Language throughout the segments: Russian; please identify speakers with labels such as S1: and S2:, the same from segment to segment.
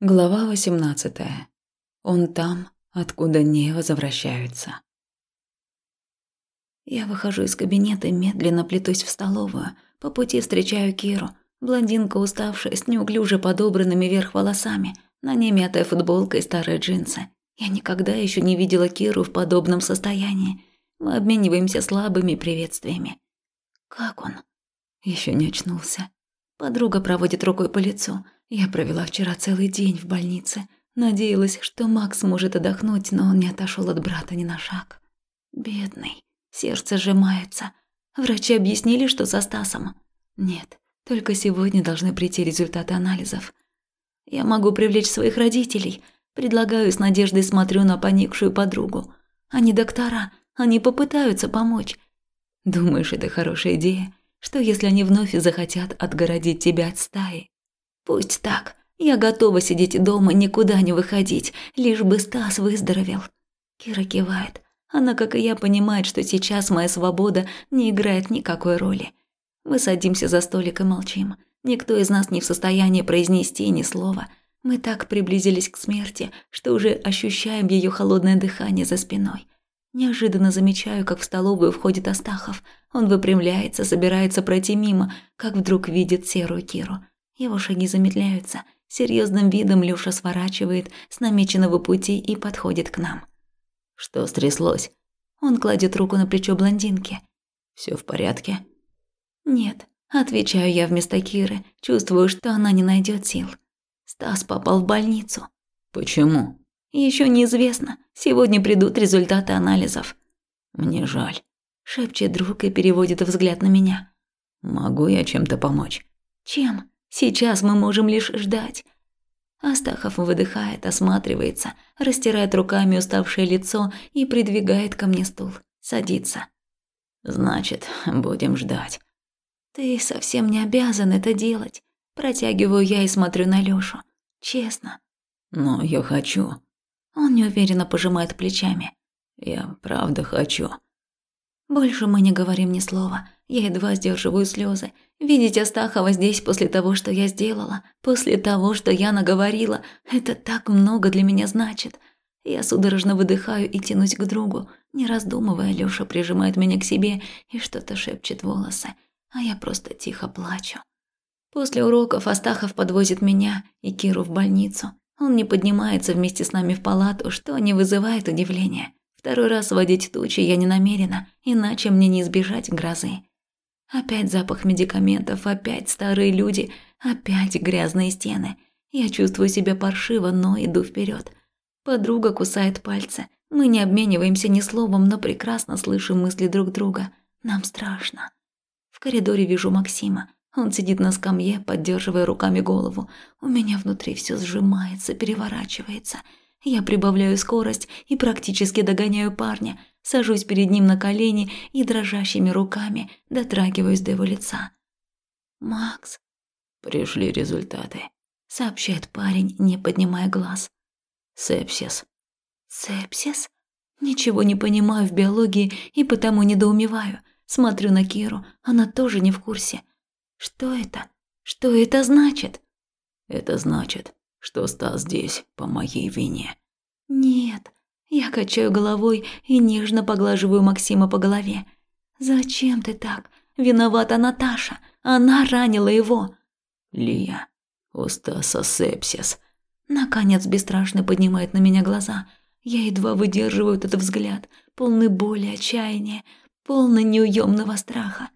S1: Глава 18. Он там, откуда не возвращаются. Я выхожу из кабинета и медленно плетусь в столовую. По пути встречаю Киру. Блондинка, уставшая, с неуклюже подобранными вверх волосами. На ней мятая футболка и старые джинсы. Я никогда еще не видела Киру в подобном состоянии. Мы обмениваемся слабыми приветствиями. Как он? Еще не очнулся. Подруга проводит рукой по лицу – я провела вчера целый день в больнице. Надеялась, что Макс может отдохнуть, но он не отошел от брата ни на шаг. Бедный. Сердце сжимается. Врачи объяснили, что со Стасом. Нет, только сегодня должны прийти результаты анализов. Я могу привлечь своих родителей. Предлагаю с надеждой смотрю на поникшую подругу. Они доктора, они попытаются помочь. Думаешь, это хорошая идея? Что если они вновь захотят отгородить тебя от стаи? Пусть так. Я готова сидеть дома, никуда не выходить, лишь бы Стас выздоровел. Кира кивает. Она, как и я, понимает, что сейчас моя свобода не играет никакой роли. Мы садимся за столик и молчим. Никто из нас не в состоянии произнести ни слова. Мы так приблизились к смерти, что уже ощущаем ее холодное дыхание за спиной. Неожиданно замечаю, как в столовую входит Астахов. Он выпрямляется, собирается пройти мимо, как вдруг видит серую Киру. Его шаги замедляются. Серьезным видом Лёша сворачивает с намеченного пути и подходит к нам. Что стряслось? Он кладет руку на плечо блондинки. Все в порядке? Нет, отвечаю я вместо Киры, чувствую, что она не найдет сил. Стас попал в больницу. Почему? Еще неизвестно. Сегодня придут результаты анализов. Мне жаль. Шепчет друг и переводит взгляд на меня. Могу я чем-то помочь? Чем? Сейчас мы можем лишь ждать. Астахов выдыхает, осматривается, растирает руками уставшее лицо и придвигает ко мне стул. Садится. Значит, будем ждать. Ты совсем не обязан это делать. Протягиваю я и смотрю на Лёшу. Честно. Но я хочу. Он неуверенно пожимает плечами. Я правда хочу. Больше мы не говорим ни слова. Я едва сдерживаю слезы. Видеть Астахова здесь после того, что я сделала, после того, что я наговорила, это так много для меня значит. Я судорожно выдыхаю и тянусь к другу. Не раздумывая, Лёша прижимает меня к себе и что-то шепчет волосы, а я просто тихо плачу. После уроков Астахов подвозит меня и Киру в больницу. Он не поднимается вместе с нами в палату, что не вызывает удивления. Второй раз водить тучи я не намерена, иначе мне не избежать грозы. Опять запах медикаментов, опять старые люди, опять грязные стены. Я чувствую себя паршиво, но иду вперед. Подруга кусает пальцы. Мы не обмениваемся ни словом, но прекрасно слышим мысли друг друга. Нам страшно. В коридоре вижу Максима. Он сидит на скамье, поддерживая руками голову. У меня внутри все сжимается, переворачивается – я прибавляю скорость и практически догоняю парня, сажусь перед ним на колени и дрожащими руками дотрагиваюсь до его лица. «Макс...» «Пришли результаты», — сообщает парень, не поднимая глаз. «Сепсис». «Сепсис?» Ничего не понимаю в биологии и потому недоумеваю. Смотрю на Киру, она тоже не в курсе. Что это? Что это значит? Это значит, что Стас здесь по моей вине. Нет, я качаю головой и нежно поглаживаю Максима по голове. Зачем ты так? Виновата Наташа. Она ранила его. Лия, у Стаса сепсис. Наконец бесстрашно поднимает на меня глаза. Я едва выдерживаю этот взгляд, полный боли, отчаяния, полный неуемного страха.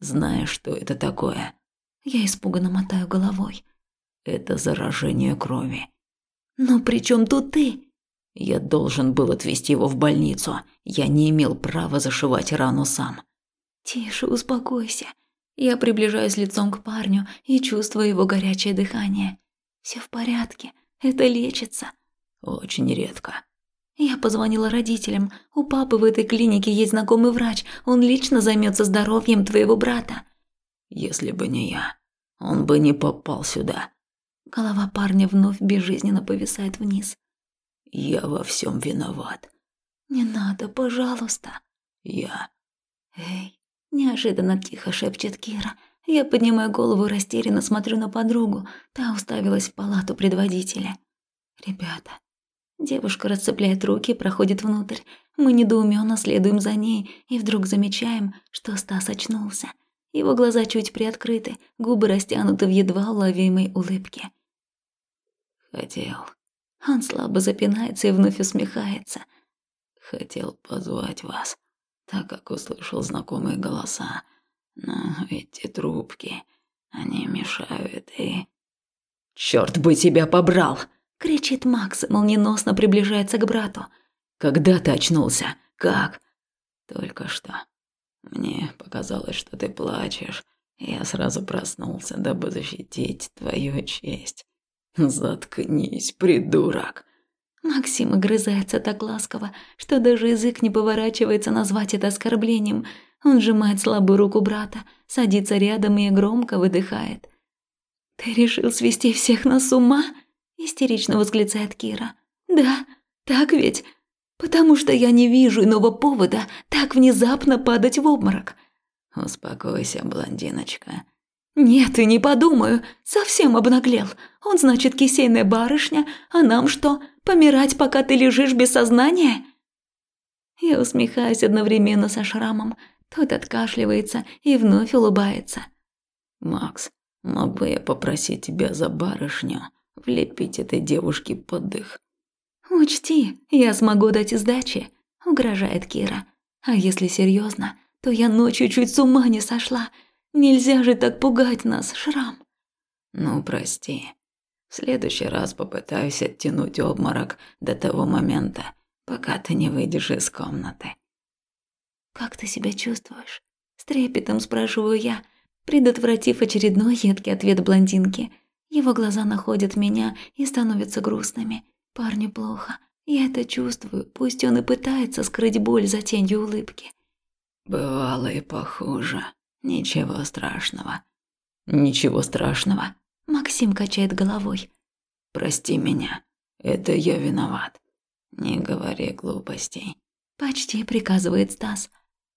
S1: Знаешь, что это такое? Я испуганно мотаю головой. Это заражение крови. Но при чем тут ты? Я должен был отвезти его в больницу. Я не имел права зашивать рану сам. Тише, успокойся. Я приближаюсь лицом к парню и чувствую его горячее дыхание. Все в порядке, это лечится. Очень редко. Я позвонила родителям. У папы в этой клинике есть знакомый врач. Он лично займется здоровьем твоего брата. Если бы не я, он бы не попал сюда. Голова парня вновь безжизненно повисает вниз. «Я во всем виноват». «Не надо, пожалуйста». «Я...» «Эй!» – неожиданно тихо шепчет Кира. Я поднимаю голову, растерянно смотрю на подругу. Та уставилась в палату предводителя. «Ребята». Девушка расцепляет руки, проходит внутрь. Мы недоуменно следуем за ней и вдруг замечаем, что Стас очнулся. Его глаза чуть приоткрыты, губы растянуты в едва уловимой улыбке.
S2: «Хотел».
S1: Он слабо запинается и вновь усмехается.
S2: «Хотел позвать вас, так как услышал знакомые голоса. Но эти трубки, они мешают и...»
S1: «Чёрт бы тебя побрал!» — кричит Макс, молниеносно приближается к брату. «Когда ты очнулся? Как?»
S2: «Только что. Мне показалось, что ты плачешь. Я сразу проснулся, дабы защитить твою честь. Заткнись, придурок!»
S1: Максим огрызается так ласково, что даже язык не поворачивается назвать это оскорблением. Он сжимает слабую руку брата, садится рядом и громко выдыхает. «Ты решил свести всех нас с ума?» – истерично восклицает Кира. «Да, так ведь? Потому что я не вижу иного повода так внезапно падать в обморок».
S2: «Успокойся, блондиночка».
S1: «Нет, и не подумаю. Совсем обнаглел. Он, значит, кисейная барышня, а нам что, помирать, пока ты лежишь без сознания?» Я усмехаюсь одновременно со шрамом. Тот откашливается и вновь улыбается.
S2: «Макс, мог бы я попросить тебя за барышню влепить этой девушке под дых?»
S1: «Учти, я смогу дать сдачи», – угрожает Кира. «А если серьезно, то я ночью чуть с ума не сошла. Нельзя же так пугать нас, Шрам».
S2: «Ну, прости. В следующий раз попытаюсь оттянуть обморок до того момента, пока ты не выйдешь из комнаты».
S1: «Как ты себя чувствуешь?» С трепетом спрашиваю я, предотвратив очередной едкий ответ блондинки. Его глаза находят меня и становятся грустными. Парню плохо. Я это чувствую, пусть он и пытается скрыть боль за тенью улыбки.
S2: «Бывало и похуже. Ничего страшного».
S1: «Ничего страшного?» Максим качает головой.
S2: «Прости меня. Это я виноват. Не говори глупостей».
S1: Почти приказывает Стас.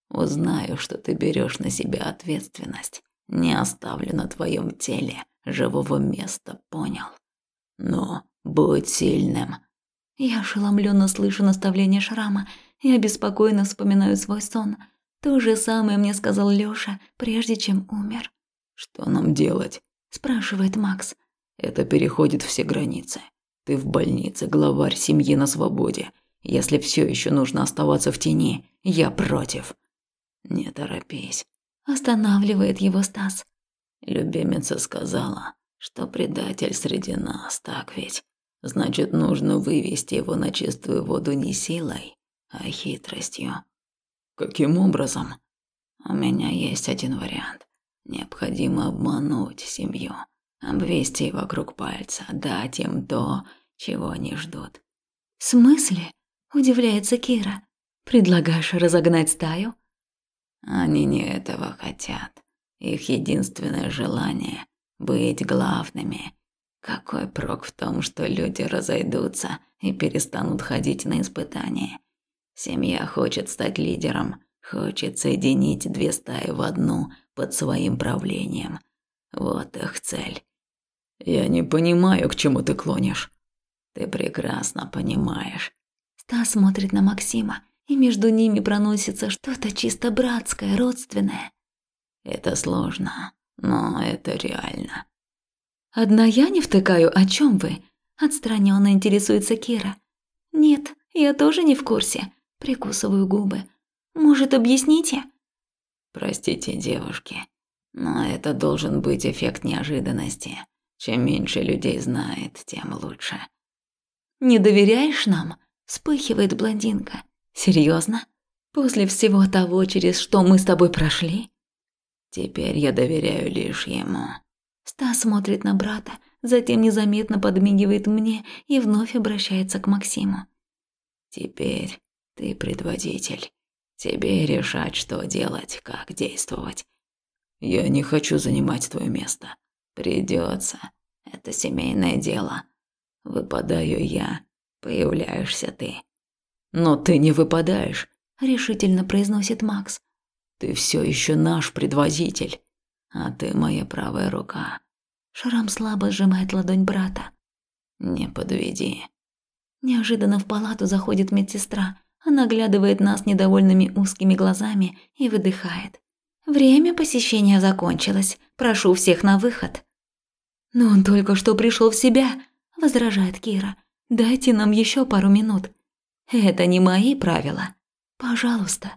S2: «Узнаю, что ты берешь на себя ответственность. Не оставлю на твоем теле живого места, понял? Но будь сильным».
S1: Я ошеломленно слышу наставление Шрама и обеспокоенно вспоминаю свой сон. То же самое мне сказал Лёша, прежде чем умер.
S2: «Что нам делать?»
S1: спрашивает Макс.
S2: Это переходит все границы. Ты в больнице, главарь семьи на свободе. Если все еще нужно оставаться в тени, я против. Не торопись.
S1: Останавливает его Стас.
S2: Любимица сказала, что предатель среди нас, так ведь? Значит, нужно вывести его на чистую воду не силой, а хитростью. Каким образом? У меня есть один вариант. Необходимо обмануть семью, обвести вокруг пальца, дать им то, чего они ждут.
S1: «В смысле?» – удивляется Кира. «Предлагаешь разогнать стаю?»
S2: Они не этого хотят. Их единственное желание – быть главными. Какой прок в том, что люди разойдутся и перестанут ходить на испытания? Семья хочет стать лидером, хочет соединить две стаи в одну – под своим правлением. Вот их цель. Я не понимаю, к чему ты клонишь. Ты прекрасно понимаешь.
S1: Стас смотрит на Максима, и между ними проносится что-то чисто братское, родственное.
S2: Это сложно, но это реально.
S1: Одна я не втыкаю, о чем вы? Отстраненно интересуется Кира. Нет, я тоже не в курсе. Прикусываю губы. Может, объясните?
S2: Простите, девушки, но это должен быть эффект неожиданности. Чем меньше людей знает, тем лучше.
S1: Не доверяешь нам? Вспыхивает блондинка. Серьезно? После всего того, через что мы с тобой прошли?
S2: Теперь я доверяю лишь ему.
S1: Стас смотрит на брата, затем незаметно подмигивает мне и вновь обращается к Максиму.
S2: Теперь ты предводитель. Тебе решать, что делать, как действовать. Я не хочу занимать твое место. Придется. Это семейное дело. Выпадаю я, появляешься ты. Но ты не выпадаешь, решительно произносит Макс. Ты все еще наш предводитель. а ты моя правая рука.
S1: Шрам слабо сжимает ладонь брата.
S2: Не подведи.
S1: Неожиданно в палату заходит медсестра. Она оглядывает нас недовольными узкими глазами и выдыхает. «Время посещения закончилось. Прошу всех на выход». «Но он только что пришел в себя», – возражает Кира. «Дайте нам еще пару минут». «Это не мои правила. Пожалуйста».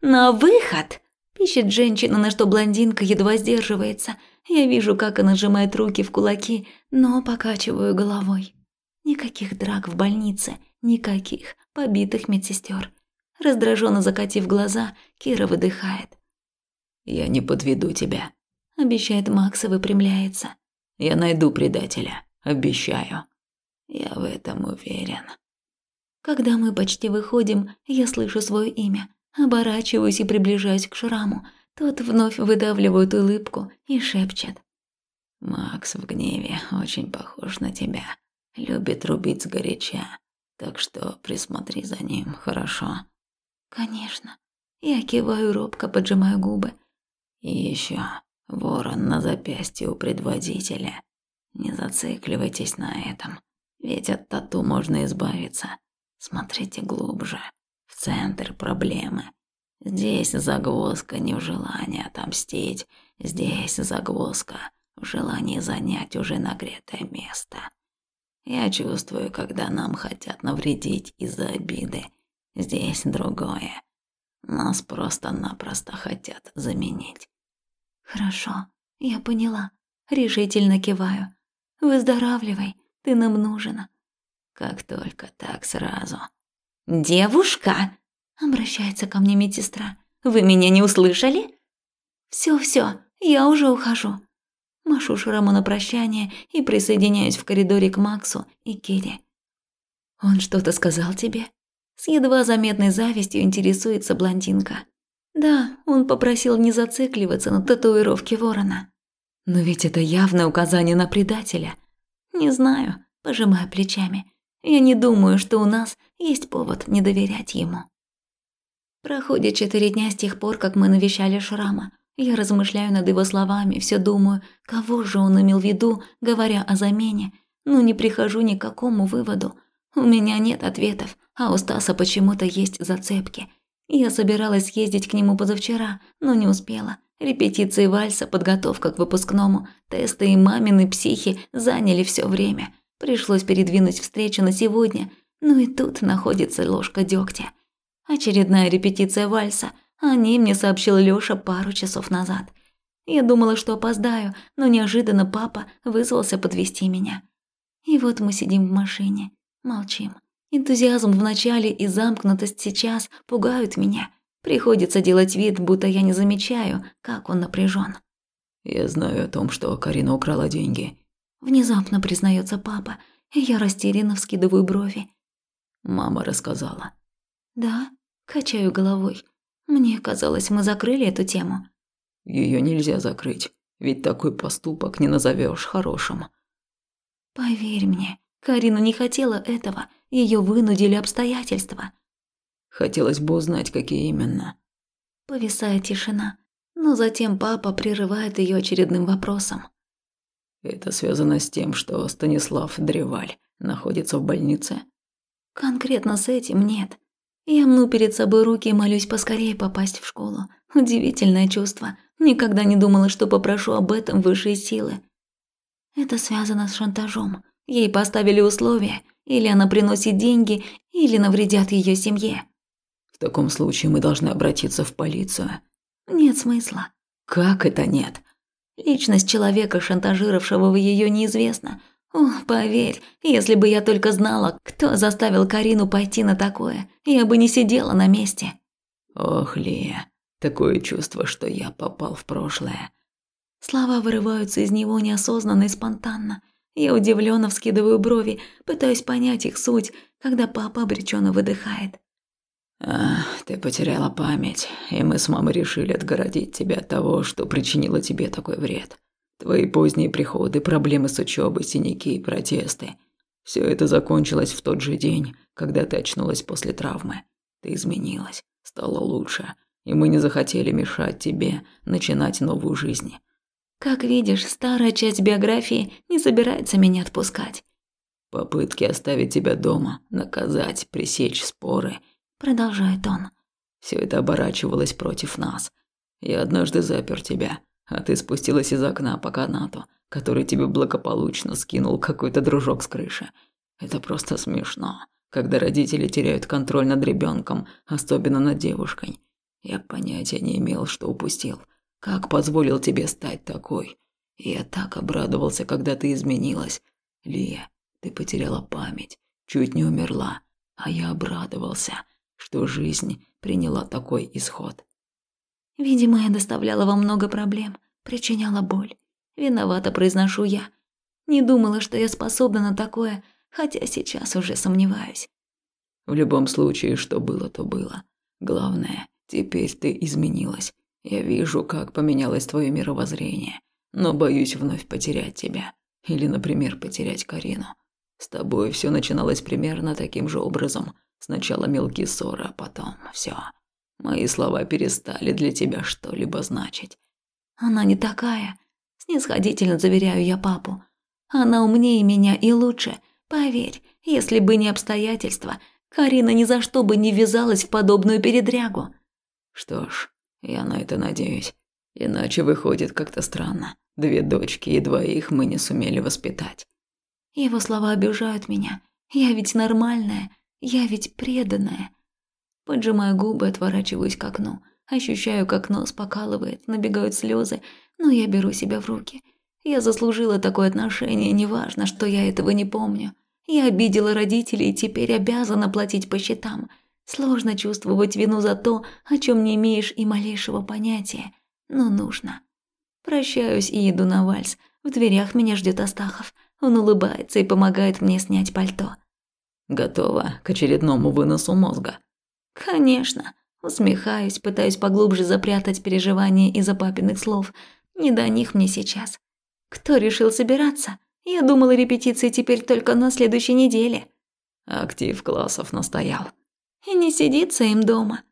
S1: «На выход!» – пищит женщина, на что блондинка едва сдерживается. Я вижу, как она сжимает руки в кулаки, но покачиваю головой. Никаких драк в больнице, никаких побитых медсестер. Раздраженно закатив глаза, Кира выдыхает.
S2: «Я не подведу тебя», –
S1: обещает Макс и выпрямляется.
S2: «Я найду предателя, обещаю. Я в этом уверен».
S1: Когда мы почти выходим, я слышу свое имя, оборачиваюсь и приближаюсь к шраму. Тот вновь выдавливает улыбку и шепчет.
S2: «Макс в гневе очень похож на тебя. Любит рубить сгоряча. Так что присмотри за ним, хорошо?»
S1: «Конечно». Я киваю робко, поджимаю губы.
S2: «И еще ворон на запястье у предводителя. Не зацикливайтесь на этом, ведь от тату можно избавиться. Смотрите глубже, в центр проблемы. Здесь загвоздка не в желании отомстить, здесь загвоздка в желании занять уже нагретое место. Я чувствую, когда нам хотят навредить из-за обиды. Здесь другое. Нас просто-напросто хотят заменить.
S1: Хорошо, я поняла. Решительно киваю. Выздоравливай, ты нам нужен.
S2: Как только так сразу.
S1: Девушка, обращается ко мне медсестра. Вы меня не услышали? Все, все, я уже ухожу. Машу Шраму на прощание и присоединяюсь в коридоре к Максу и Кире. «Он что-то сказал тебе?» С едва заметной завистью интересуется блондинка. «Да, он попросил не зацикливаться на татуировке ворона». «Но ведь это явное указание на предателя». «Не знаю», – пожимая плечами. «Я не думаю, что у нас есть повод не доверять ему». Проходит четыре дня с тех пор, как мы навещали Шрама. Я размышляю над его словами, все думаю, кого же он имел в виду, говоря о замене, но не прихожу ни к какому выводу. У меня нет ответов, а у Стаса почему-то есть зацепки. Я собиралась ездить к нему позавчера, но не успела. Репетиции вальса, подготовка к выпускному, тесты и мамины психи заняли все время. Пришлось передвинуть встречу на сегодня, ну и тут находится ложка дегтя. Очередная репетиция вальса – о ней мне сообщил Лёша пару часов назад. Я думала, что опоздаю, но неожиданно папа вызвался подвести меня. И вот мы сидим в машине, молчим. Энтузиазм в начале и замкнутость сейчас пугают меня. Приходится делать вид, будто я не замечаю, как он напряжен.
S2: «Я знаю о том, что Карина украла деньги», –
S1: внезапно признается папа, и я растерянно вскидываю брови.
S2: Мама рассказала.
S1: «Да?» – качаю головой. Мне казалось, мы закрыли эту тему.
S2: Ее нельзя закрыть, ведь такой поступок не назовешь хорошим.
S1: Поверь мне, Карина не хотела этого, ее вынудили обстоятельства.
S2: Хотелось бы узнать, какие именно.
S1: Повисает тишина, но затем папа прерывает ее очередным вопросом.
S2: Это связано с тем, что Станислав Древаль находится в больнице?
S1: Конкретно с этим нет. Я мну перед собой руки и молюсь поскорее попасть в школу. Удивительное чувство. Никогда не думала, что попрошу об этом высшие силы. Это связано с шантажом. Ей поставили условия, или она приносит деньги, или навредят ее семье.
S2: В таком случае мы должны обратиться в полицию.
S1: Нет смысла.
S2: Как это нет?
S1: Личность человека, шантажировавшего ее, неизвестна. О, поверь, если бы я только знала, кто заставил Карину пойти на такое, я бы не сидела на месте.
S2: Ох, Лия, такое чувство, что я попал в прошлое.
S1: Слова вырываются из него неосознанно и спонтанно. Я удивленно вскидываю брови, пытаюсь понять их суть, когда папа обреченно выдыхает.
S2: «Ах, ты потеряла память, и мы с мамой решили отгородить тебя от того, что причинило тебе такой вред. Твои поздние приходы, проблемы с учебой, синяки и протесты. Все это закончилось в тот же день, когда ты очнулась после травмы. Ты изменилась, стала лучше, и мы не захотели мешать тебе начинать новую жизнь.
S1: Как видишь, старая часть биографии не собирается меня отпускать.
S2: Попытки оставить тебя дома, наказать, пресечь споры,
S1: продолжает он.
S2: Все это оборачивалось против нас. Я однажды запер тебя, а ты спустилась из окна по канату, который тебе благополучно скинул какой-то дружок с крыши. Это просто смешно, когда родители теряют контроль над ребенком, особенно над девушкой. Я понятия не имел, что упустил. Как позволил тебе стать такой? Я так обрадовался, когда ты изменилась. Лия, ты потеряла память, чуть не умерла, а я обрадовался, что жизнь приняла такой исход.
S1: Видимо, я доставляла вам много проблем, причиняла боль. Виновата, произношу я. Не думала, что я способна на такое, хотя сейчас уже сомневаюсь.
S2: В любом случае, что было, то было. Главное, теперь ты изменилась. Я вижу, как поменялось твое мировоззрение, но боюсь вновь потерять тебя. Или, например, потерять Карину. С тобой все начиналось примерно таким же образом. Сначала мелкие ссоры, а потом все. Мои слова перестали для тебя что-либо значить.
S1: Она не такая. Снисходительно заверяю я папу. Она умнее меня и лучше. Поверь, если бы не обстоятельства, Карина ни за что бы не ввязалась в подобную передрягу.
S2: Что ж, я на это надеюсь. Иначе выходит как-то странно. Две дочки и двоих мы не сумели воспитать.
S1: Его слова обижают меня. Я ведь нормальная, я ведь преданная. Поджимаю губы, отворачиваюсь к окну. Ощущаю, как нос покалывает, набегают слезы, но я беру себя в руки. Я заслужила такое отношение, неважно, что я этого не помню. Я обидела родителей и теперь обязана платить по счетам. Сложно чувствовать вину за то, о чем не имеешь и малейшего понятия, но нужно. Прощаюсь и иду на вальс. В дверях меня ждет Астахов. Он улыбается и помогает мне снять пальто.
S2: Готова к очередному выносу мозга.
S1: Конечно. Усмехаюсь, пытаюсь поглубже запрятать переживания из-за папиных слов. Не до них мне сейчас. Кто решил собираться? Я думала, репетиции теперь только на следующей неделе.
S2: Актив классов настоял.
S1: И не сидится им дома.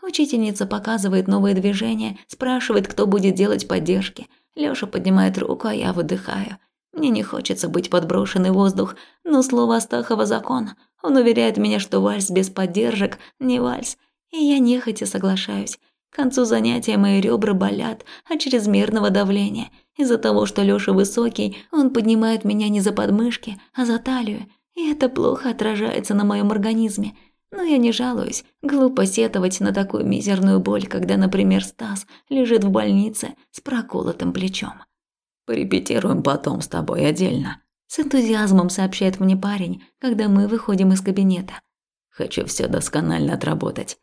S1: Учительница показывает новые движения, спрашивает, кто будет делать поддержки. Лёша поднимает руку, а я выдыхаю. Мне не хочется быть подброшенный в воздух, но слово Астахова закон. Он уверяет меня, что вальс без поддержек не вальс. И я нехотя соглашаюсь. К концу занятия мои ребра болят от чрезмерного давления. Из-за того, что Лёша высокий, он поднимает меня не за подмышки, а за талию. И это плохо отражается на моем организме. Но я не жалуюсь. Глупо сетовать на такую мизерную боль, когда, например, Стас лежит в больнице с проколотым плечом.
S2: «Порепетируем потом с тобой отдельно», –
S1: с энтузиазмом сообщает мне парень, когда мы выходим из кабинета.
S2: «Хочу все досконально отработать».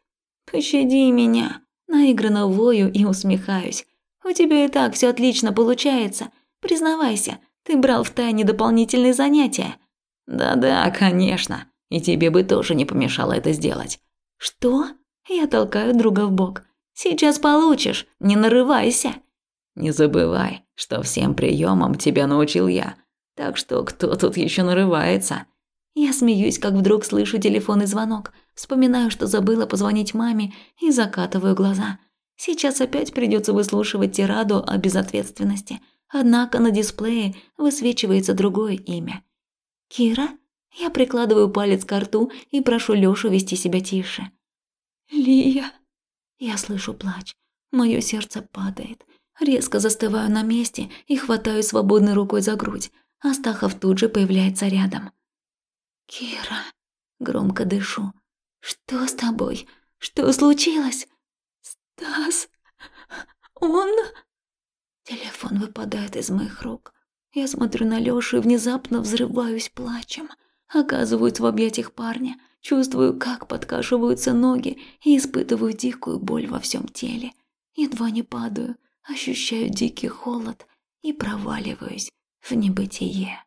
S1: «Пощади меня», – наигранно вою и усмехаюсь. «У тебя и так все отлично получается. Признавайся, ты брал в тайне дополнительные занятия».
S2: «Да-да, конечно», и тебе бы тоже не помешало это сделать».
S1: «Что?» Я толкаю друга в бок. «Сейчас получишь, не нарывайся».
S2: «Не забывай, что всем приемам тебя научил я. Так что кто тут еще нарывается?»
S1: Я смеюсь, как вдруг слышу телефонный звонок. Вспоминаю, что забыла позвонить маме и закатываю глаза. Сейчас опять придется выслушивать тираду о безответственности. Однако на дисплее высвечивается другое имя. «Кира?» Я прикладываю палец к рту и прошу Лёшу вести себя тише. «Лия!» Я слышу плач. Моё сердце падает. Резко застываю на месте и хватаю свободной рукой за грудь. Астахов тут же появляется рядом. «Кира!» Громко дышу. «Что с тобой? Что случилось?» «Стас! Он...» Телефон выпадает из моих рук. Я смотрю на Лёшу и внезапно взрываюсь плачем. Оказываюсь в объятиях парня, чувствую, как подкашиваются ноги и испытываю дикую боль во всем теле. Едва не падаю, ощущаю дикий холод и проваливаюсь в небытие.